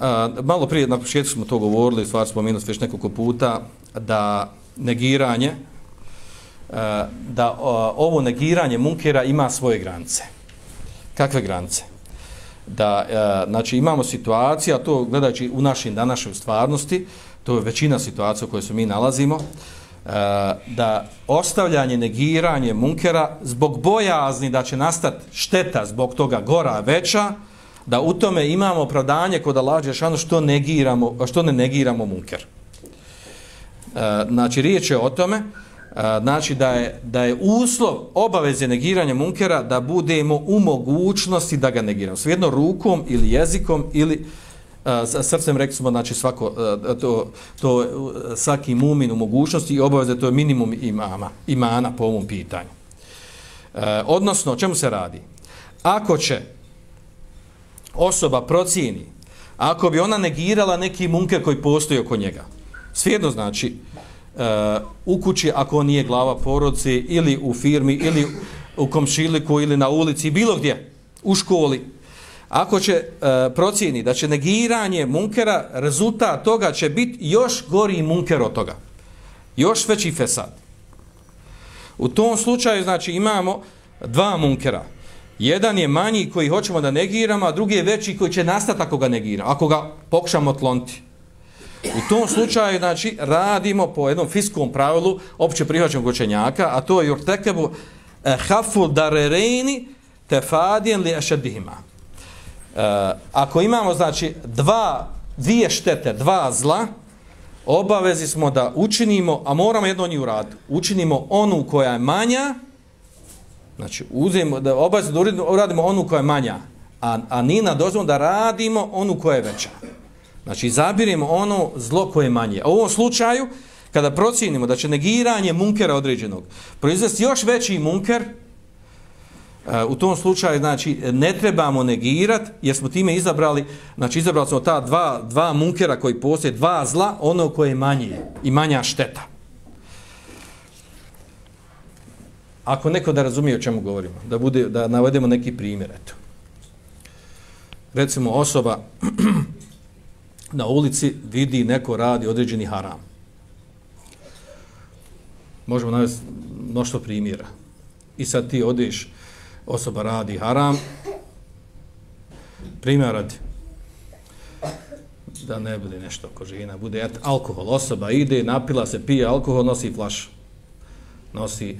a, malo prije na početku smo to govorili, stvar spomenuo već nekoliko puta, da negiranje, a, da a, ovo negiranje munkera ima svoje granice. Kakve granice? Da, a, znači, imamo situacija, to gledajući u našim današnjim stvarnosti, to je većina situacija u kojoj se mi nalazimo, da ostavljanje, negiranje munkera zbog bojazni da će nastati šteta zbog toga gora veća, da u tome imamo opravdanje kod Allah Đešanu što, negiramo, što ne negiramo munker. E, znači, riječ je o tome, e, znači da je, da je uslov obaveze negiranja munkera da budemo u mogućnosti da ga negiramo. Svijedno rukom ili jezikom ili e, sa srcem rekli smo, znači svako, e, to, to e, svaki mumin u mogućnosti i obaveze, to je minimum imama, imana po ovom pitanju. Odnosno, o čemu se radi? Ako će osoba procijeni, ako bi ona negirala neki munker koji postoji oko njega, svijedno znači, uh, u kući ako on nije glava porodci, ili u firmi, ili u komšiliku, ili na ulici, bilo gdje, u školi, ako će uh, procijeni da će negiranje munkera, rezultat toga će biti još gori munker od toga. Još veći fesad. U tom slučaju, znači, imamo dva munkera. Jedan je manji koji hoćemo da negiramo, a drugi je veći koji će nastati ako ga negiramo, ako ga pokušamo tlonti. U tom slučaju, znači, radimo po jednom fiskom pravilu opće prihvaćenog učenjaka, a to je urtekebu eh, hafu darereni tefadijen li ešedihima. E, eh, ako imamo, znači, dva, dvije štete, dva zla, obavezi smo da učinimo, a moramo jedno od njih uraditi, učinimo onu koja je manja, Znači, uzemo, da obavezno da uradimo, onu koja je manja, a, a nina dozvom da radimo onu koja je veća. Znači, zabirimo ono zlo koje je manje. A u ovom slučaju, kada procijenimo da će negiranje munkera određenog proizvesti još veći munker, e, u tom slučaju, znači, ne trebamo negirati, jer smo time izabrali, znači, izabrali smo ta dva, dva munkera koji postoje, dva zla, ono koje je manje i manja šteta. Ako neko da razumije o čemu govorimo, da, bude, da navedemo neki primjer, eto. Recimo, osoba na ulici vidi neko radi određeni haram. Možemo navesti mnoštvo primjera. I sad ti odiš, osoba radi haram, primjer radi, da ne bude nešto oko žena, bude et, alkohol, osoba ide, napila se, pije alkohol, nosi flaš, nosi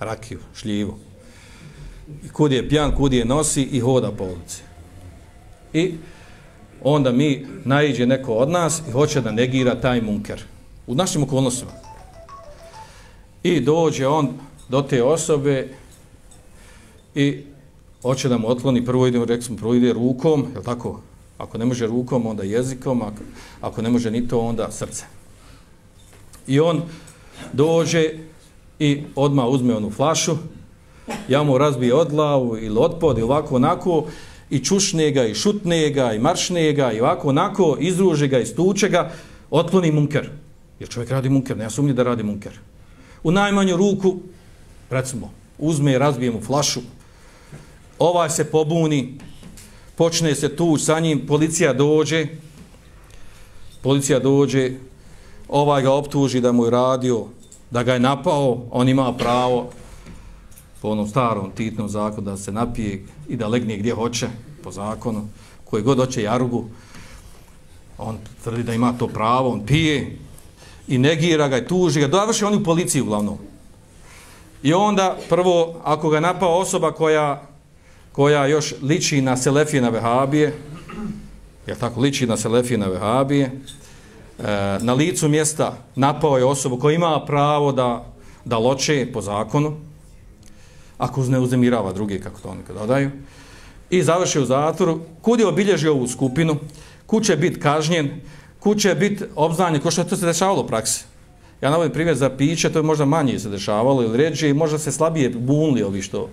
rakiju, šljivu. I kud je pjan, kud je nosi i hoda po ulici. I onda mi najiđe neko od nas i hoće da negira taj munker. U našim okolnostima. I dođe on do te osobe i hoće da mu otloni, prvo ide, rekli smo, prvo ide rukom, je tako? Ako ne može rukom, onda jezikom, ako, ako ne može ni to, onda srce. I on dođe i odma uzme onu flašu, ja mu razbije od glavu ili otpod i ovako onako i čušne ga i šutne ga i maršne ga i ovako onako izruže ga i stuče ga, otkloni munker. Jer čovjek radi munker, ne ja sumnji da radi munker. U najmanju ruku, recimo, uzme i razbije mu flašu, ovaj se pobuni, počne se tu sa njim, policija dođe, policija dođe, ovaj ga optuži da mu je radio da ga je napao, on ima pravo po onom starom titnom zakonu da se napije i da legne gdje hoće po zakonu, koji god hoće jarugu, on tvrdi da ima to pravo, on pije i negira ga i tuži ga, dovrši on u policiju uglavnom. I onda prvo, ako ga napao osoba koja, koja još liči na Selefije na Vehabije, jer tako liči na Selefije na Vehabije, Eh, na licu mjesta napao je osobu koja ima pravo da, da loče po zakonu, ako ne uzemirava druge, kako to oni kada dodaju, i završi u zatvoru, kud je obilježio ovu skupinu, kud će biti kažnjen, kud će biti obznanjen, ko što to se dešavalo u praksi. Ja navodim primjer za piće, to je možda manje se dešavalo, ili ređe, i možda se slabije bunili ovi što,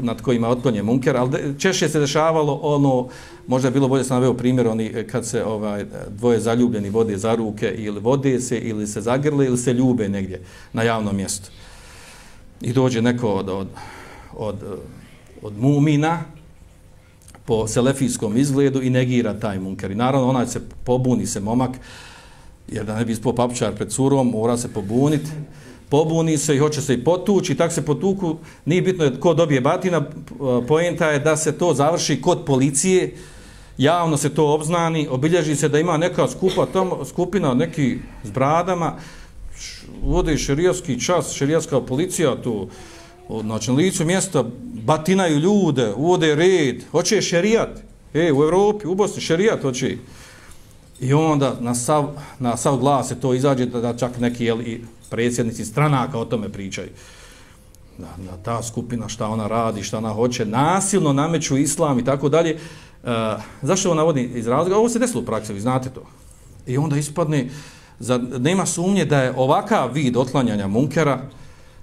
nad kojima otklonje munker, ali češće se dešavalo ono, možda je bilo bolje sam naveo primjer, oni e, kad se ovaj dvoje zaljubljeni vode za ruke ili vode se ili se zagrle ili se ljube negdje na javnom mjestu. I dođe neko od, od, od, od mumina, po selefijskom izgledu i negira taj munker. I naravno onaj se pobuni se momak, jer da ne bi ispao papučar pred curom, mora se pobuniti, pobuni se i hoće se i potući, tak se potuku, nije bitno je ko dobije batina, poenta je da se to završi kod policije, javno se to obznani, obilježi se da ima neka skupa tamo, skupina neki s bradama, vode šerijski čas, šerijska policija tu, znači na licu mjesta batinaju ljude, uvode red, hoće šerijat, e, u Evropi, u Bosni, šerijat hoće. I onda na sav, na sav glas se to izađe da, da čak neki jel, i predsjednici stranaka o tome pričaju. Da, da, ta skupina šta ona radi, šta ona hoće, nasilno nameću islam i tako dalje. Uh, zašto ovo navodi iz razloga? Ovo se desilo u praksi, vi znate to. I onda ispadne, za, nema sumnje da je ovakav vid otlanjanja munkera,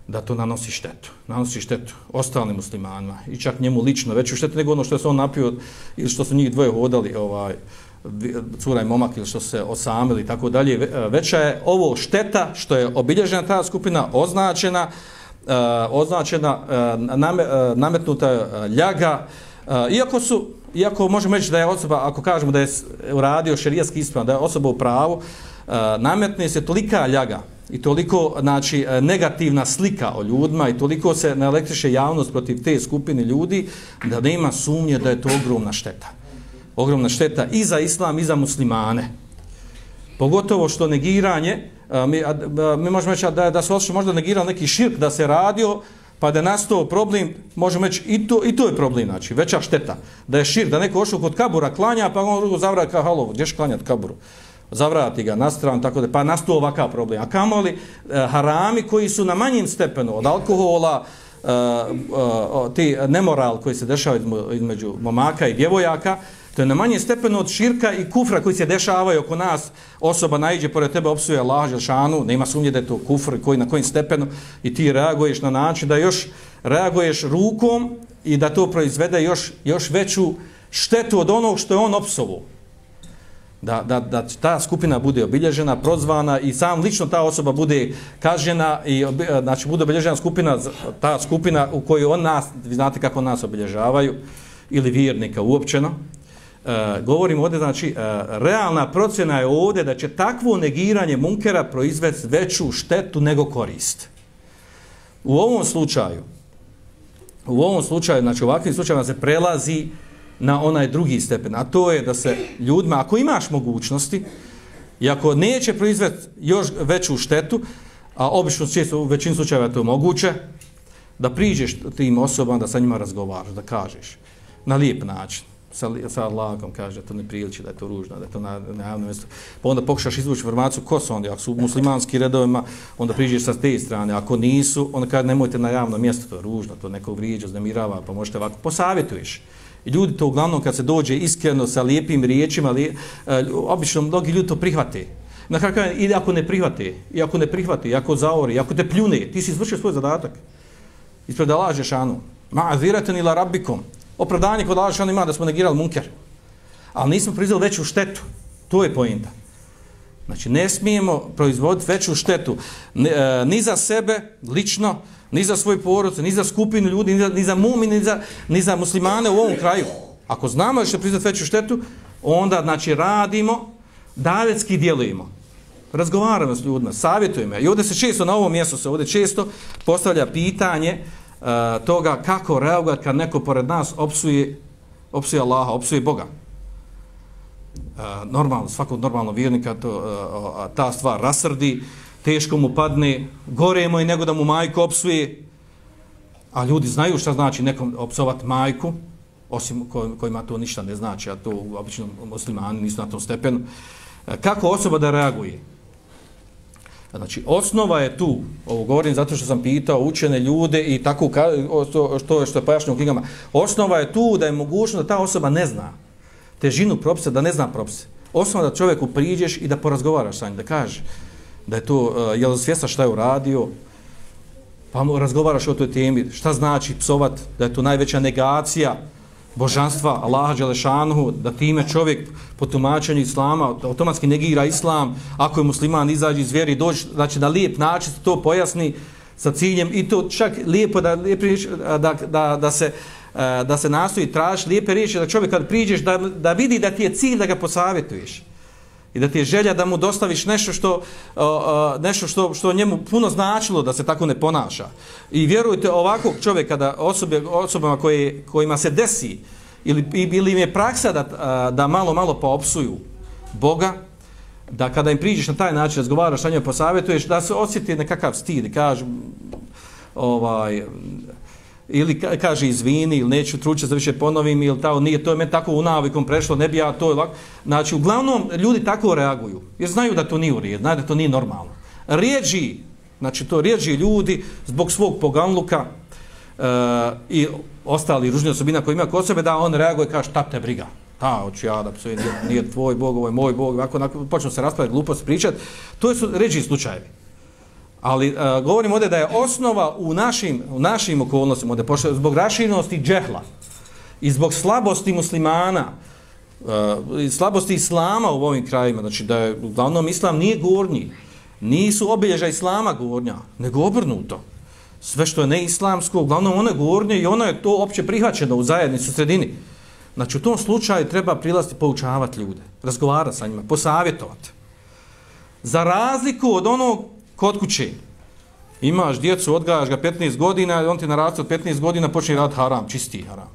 da to nanosi štetu. Nanosi štetu ostalim muslimanima i čak njemu lično veću štetu nego ono što se on napio ili što su njih dvoje hodali ovaj, cura i momak ili što se osamili i tako dalje. E, veća je ovo šteta što je obilježena ta skupina, označena, uh, označena, uh, name, uh, nametnuta ljaga, uh, iako su Iako možemo reći da je osoba, ako kažemo da je uradio šerijski ispravan, da je osoba u pravu, nametne se tolika ljaga, i toliko znači negativna slika o ljudima i toliko se naelektriše javnost protiv te skupine ljudi da nema sumnje da je to ogromna šteta. Ogromna šteta i za islam i za muslimane. Pogotovo što negiranje, mi, mi možemo reći da, da se ošlo možda negirao neki širk da se radio, pa da nastao problem, možemo reći i to, i to je problem, znači veća šteta. Da je širk, da neko ošao kod kabura klanja, pa on drugo zavraka, kao halo, gdješ klanjat kaburu? zavrati ga na stranu, tako da pa nastao ovakav problem. A kamoli e, harami koji su na manjim stepenu od alkohola, e, e, te nemoral koji se dešava između momaka i djevojaka, to je na manje stepenu od širka i kufra koji se dešavaju oko nas, osoba najđe pored tebe opsuje Allah, Želšanu, nema sumnje da je to kufr koji na kojim stepenu i ti reaguješ na način da još reaguješ rukom i da to proizvede još, još veću štetu od onog što je on opsovo da, da, da ta skupina bude obilježena, prozvana i sam lično ta osoba bude kažena i e, znači bude obilježena skupina, ta skupina u kojoj on nas, vi znate kako nas obilježavaju, ili vjernika uopćeno. E, govorimo ovdje, znači, e, realna procjena je ovdje da će takvo negiranje munkera proizvesti veću štetu nego korist. U ovom slučaju, u ovom slučaju, znači u ovakvim slučajima se prelazi na onaj drugi stepen, a to je da se ljudima, ako imaš mogućnosti, i ako neće proizvesti još veću štetu, a obično često u većini slučajeva to moguće, da priđeš tim osobama, da sa njima razgovaraš, da kažeš na lijep način, sa, sa lagom kaže to ne priliči, da je to ružno, da je to na, na javnom mjestu. Pa onda pokušaš izvući informaciju ko su oni, ako su muslimanski redovima, onda priđeš sa te strane, ako nisu, onda kaže nemojte na javnom mjestu, to je ružno, to neko vrijeđa, znamirava, pa možete ovako, posavjetuješ. I ljudi to uglavnom kad se dođe iskreno sa lijepim riječima, li, uh, e, obično mnogi ljudi to prihvate. Na kraju kada, ili ako ne prihvate, i ako ne prihvate, i ako zaori, i ako te pljune, ti si izvršio svoj zadatak. Ispred da lažeš anu. Ma aziraten ila rabbikom. Opravdanje kod lažeš anu ima da smo negirali munker. Ali nismo proizvali veću štetu. To je pojenta. Znači, ne smijemo proizvoditi veću štetu ni, uh, e, ni za sebe, lično, ni za svoj porod, ni za skupinu ljudi, ni za, ni za mumi, ni za, ni za muslimane u ovom kraju. Ako znamo da će priznat veću štetu, onda znači radimo, davetski djelujemo. Razgovaramo s ljudima, savjetujemo. I ovdje se često, na ovom mjestu se ovdje često postavlja pitanje uh, toga kako reagovati kad neko pored nas opsuje, opsuje Allaha, opsuje Boga. Uh, normalno, svakog normalnog vjernika to, uh, ta stvar rasrdi, teško mu padne, gore mu i nego da mu majku opsuje, a ljudi znaju šta znači nekom opsovat majku, osim kojima to ništa ne znači, a to obično muslimani nisu na tom stepenu. E, kako osoba da reaguje? Znači, osnova je tu, ovo govorim zato što sam pitao učene ljude i tako što, što, što je pojašnjeno u knjigama, osnova je tu da je mogućno da ta osoba ne zna težinu propisa, da ne zna propise. Osnova da čovjeku priđeš i da porazgovaraš sa njim, da kaže, da je to, e, uh, je li svjesna šta je uradio, pa mu razgovaraš o toj temi, šta znači psovat, da je to najveća negacija božanstva Allaha Đelešanu, da time čovjek po tumačenju Islama automatski negira Islam, ako je musliman izađe iz vjeri, dođe, znači na lijep način to pojasni sa ciljem i to čak lijepo da, da, da, da se da se nastoji traži lijepe riječi da čovjek kad priđeš da, da vidi da ti je cilj da ga posavjetuješ i da ti je želja da mu dostaviš nešto što, nešto što, što njemu puno značilo da se tako ne ponaša. I vjerujte ovakvog čovjeka da osobe, osobama koje, kojima se desi ili, ili im je praksa da, da malo, malo poopsuju Boga, da kada im priđeš na taj način, razgovaraš sa njom, posavjetuješ, da se osjeti nekakav stid, kaže, ovaj, ili kaže izvini, ili neću truće za više ponovim, ili tao, nije to je meni tako u navikom prešlo, ne bi ja to, lak. znači, uglavnom, ljudi tako reaguju, jer znaju da to nije u redu znaju da to nije normalno. Rijeđi, znači, to rijeđi ljudi zbog svog poganluka e, i ostali ružni osobina koji ima kod sebe, da on reaguje, kaže, šta te briga, ta, hoću ja da psujem, nije, nije tvoj Bog, ovo je moj Bog, ovako, onako, počnu se raspravljati glupost pričati, to su ređi slučajevi. Ali a, govorim ovdje da je osnova u našim, u našim okolnostima, ovdje pošto zbog raširenosti džehla i zbog slabosti muslimana, a, i slabosti islama u ovim krajima, znači da je uglavnom islam nije gornji, nisu obilježa islama gornja, nego obrnuto. Sve što je neislamsko, uglavnom ono je gornje i ono je to opće prihvaćeno u zajednici, u sredini. Znači u tom slučaju treba prilasti poučavati ljude, razgovarati sa njima, posavjetovati. Za razliku od onog kod kuće, imaš djecu, odgajaš ga 15 godina, on ti naraste od 15 godina, počne rad haram, čisti haram.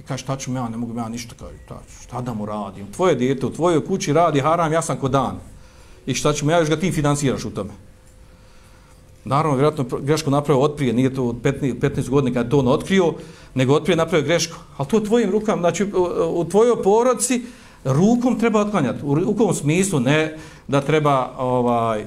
I kaže, šta ću ja, ne mogu ja ništa, kaže, šta, šta da mu radim? Tvoje djete u tvojoj kući radi haram, ja sam ko dan. I šta ću mu ja, još ga ti financiraš u tome. Naravno, vjerojatno grešku napravio otprije, nije to od 15, 15 godina kada to on otkrio, nego otprije napravio grešku. Ali to u tvojim rukama, znači u, u tvojoj porodci rukom treba otklanjati. U rukom smislu ne da treba ovaj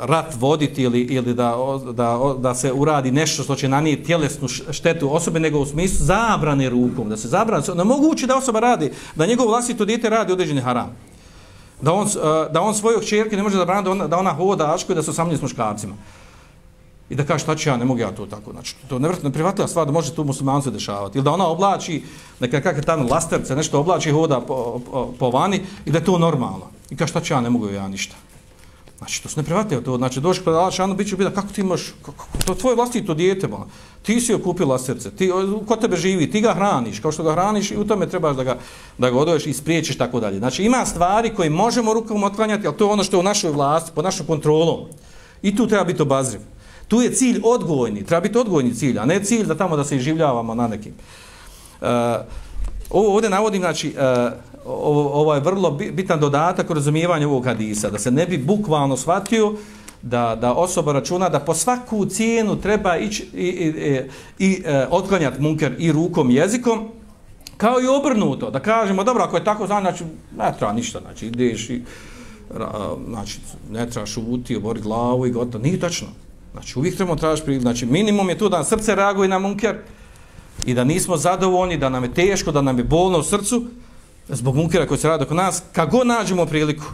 rat voditi ili, ili da, da, da se uradi nešto što će nanijeti tjelesnu štetu osobe, nego u smislu zabrane rukom, da se zabrane, ne moguće da osoba radi, da njegov vlastito dijete radi određeni haram da on, e, da on svojoj čerke ne može zabraniti da ona, da ona hoda ačko i da se osamlje s muškarcima. I da kaže šta ću ja, ne mogu ja to tako. Znači, to je nevratno prihvatljiva stvar da može tu musliman dešavati. Ili da ona oblači, neka kakve tamo lasterce, nešto oblači, hoda po, po, po vani i da je to normalno. I kaže šta ću ja, ne mogu ja ništa. Znači, to su neprivatnije. To, znači, došli kod Allah Šanu, bit će biti, kako ti imaš, kako, to je tvoje vlastito dijete, bo. ti si joj kupila srce, ti, ko tebe živi, ti ga hraniš, kao što ga hraniš i u tome trebaš da ga, da ga odvoješ i spriječiš tako dalje. Znači, ima stvari koje možemo rukom otklanjati, ali to je ono što je u našoj vlasti, pod našom kontrolom. I tu treba biti obazriv. Tu je cilj odgojni, treba biti odgojni cilj, a ne cilj da tamo da se življavamo na nekim. Uh, ovo ovdje navodim, znači, uh, ovo, ovo je vrlo bitan dodatak u razumijevanju ovog hadisa, da se ne bi bukvalno shvatio da, da osoba računa da po svaku cijenu treba ići i, i, i, i e, otklanjati munker i rukom i jezikom, kao i obrnuto, da kažemo, dobro, ako je tako, znači, ne treba ništa, znači, ideš i, znači, ne treba šuti, obori glavu i gotovo, nije tačno. Znači, uvijek trebamo tražiti priliku, znači, minimum je tu da srce reaguje na munker i da nismo zadovoljni, da nam je teško, da nam je bolno u srcu, zbog munkera koji se radi oko nas, kako nađemo priliku,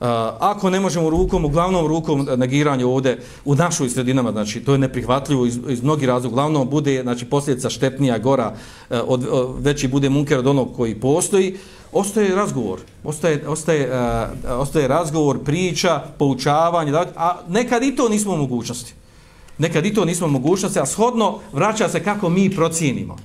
Uh, ako ne možemo rukom, uglavnom rukom negiranje ovdje u našoj sredinama, znači to je neprihvatljivo iz, iz mnogi razloga, uglavnom bude znači, posljedica štetnija gora, uh, od, od, veći bude munker od onog koji postoji, ostaje razgovor, ostaje, ostaje, uh, ostaje razgovor, priča, poučavanje, da, a nekad i to nismo u mogućnosti. Nekad i to nismo u mogućnosti, a shodno vraća se kako mi procijenimo.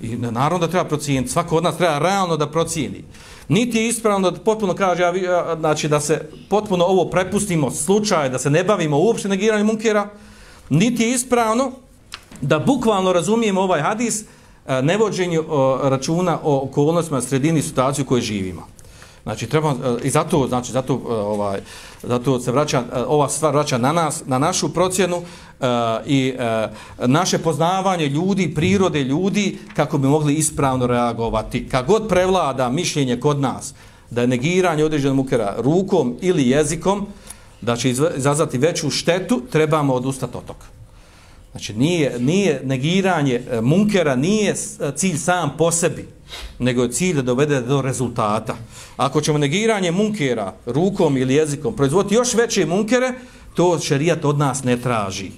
I naravno da treba procijeniti, svako od nas treba realno da procijeni. Niti je ispravno da potpuno kaže, ja, znači da se potpuno ovo prepustimo slučaje, da se ne bavimo uopšte negiranjem munkera, niti je ispravno da bukvalno razumijemo ovaj hadis e, nevođenju računa o okolnostima sredini situaciju u kojoj živimo. Znači treba e, i zato znači zato e, ovaj zato se vraća ova stvar vraća na nas na našu procjenu uh, i uh, naše poznavanje ljudi prirode ljudi kako bi mogli ispravno reagovati kako god prevlada mišljenje kod nas da je negiranje određenog mukera rukom ili jezikom da će izazvati veću štetu trebamo odustati od toga znači nije nije negiranje e, munkera nije cilj sam po sebi nego je cilj da dovede do rezultata. Ako ćemo negiranje munkera rukom ili jezikom proizvoditi još veće munkere, to šerijat od nas ne traži.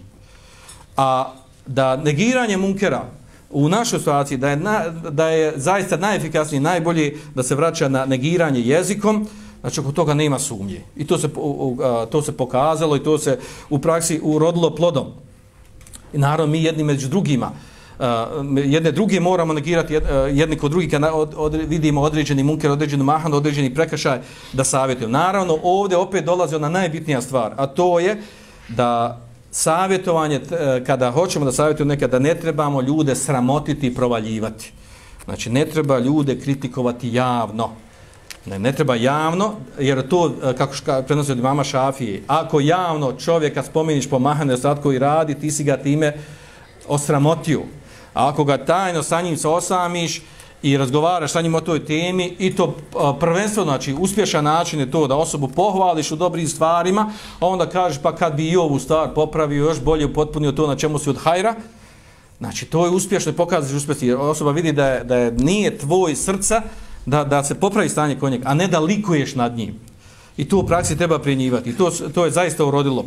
A da negiranje munkera u našoj situaciji, da je, na, da je zaista najefikasniji, najbolji da se vraća na negiranje jezikom, znači oko toga nema sumnje. I to se, to se pokazalo i to se u praksi urodilo plodom. I naravno mi jedni među drugima, jedne druge moramo negirati jedni kod drugi kad od, od, vidimo određeni munker, određeni mahan, određeni prekršaj da savjetuju. Naravno, ovdje opet dolazi ona najbitnija stvar, a to je da savjetovanje, e, kada hoćemo da savjetujemo nekada, ne trebamo ljude sramotiti i provaljivati. Znači, ne treba ljude kritikovati javno. Ne, ne treba javno, jer to, e, kako ška, prenosi od mama Šafije, ako javno čovjeka spomeniš po mahane ostatku i radi, ti si ga time osramotio. A ako ga tajno sa njim se osamiš i razgovaraš sa njim o toj temi, i to prvenstvo, znači uspješan način je to da osobu pohvališ u dobrim stvarima, a onda kažeš pa kad bi i ovu stvar popravio, još bolje upotpunio to na čemu si od hajra, znači to je uspješno i pokazuješ uspješno, jer osoba vidi da je, da je nije tvoj srca da, da se popravi stanje kod njega, a ne da likuješ nad njim. I to u praksi treba prenjivati. To, to je zaista urodilo.